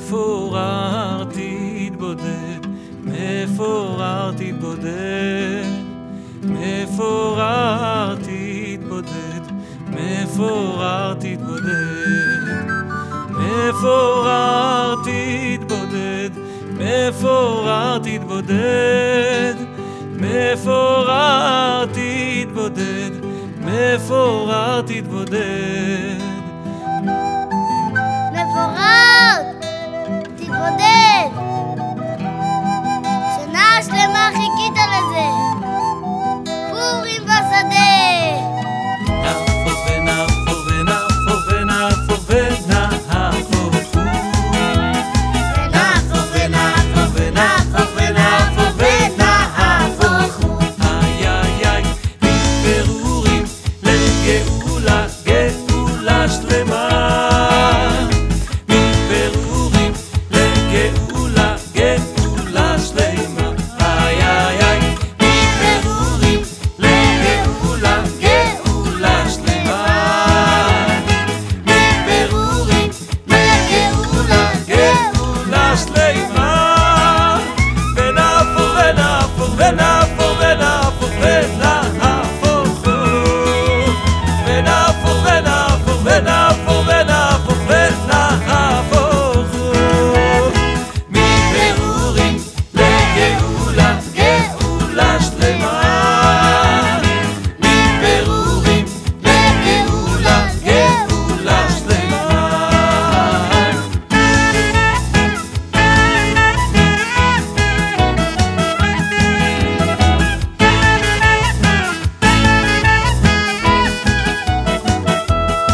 מפורר תתבודד, מפורר תתבודד, מפורר תתבודד, מפורר תתבודד, מפורר תתבודד, מפורר תתבודד, מפורר תתבודד, מפורר תתבודד.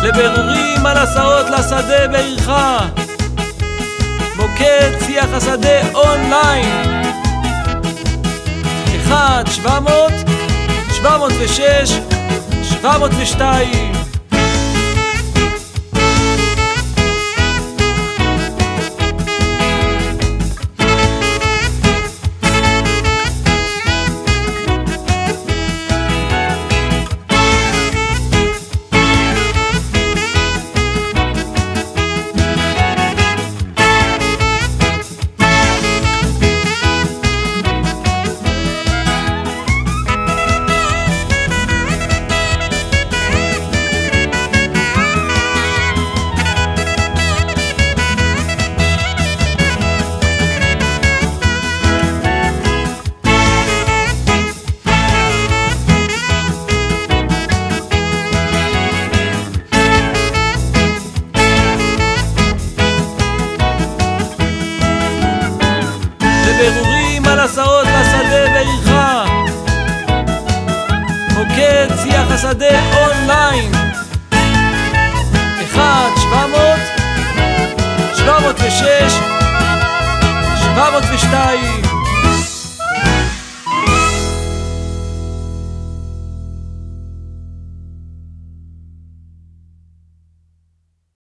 לבירורים על הסעות לשדה בעירך. מוקד שיח השדה אונליין. 1-700-706-702 שיח השדה אונליין. 1-700-706-706 702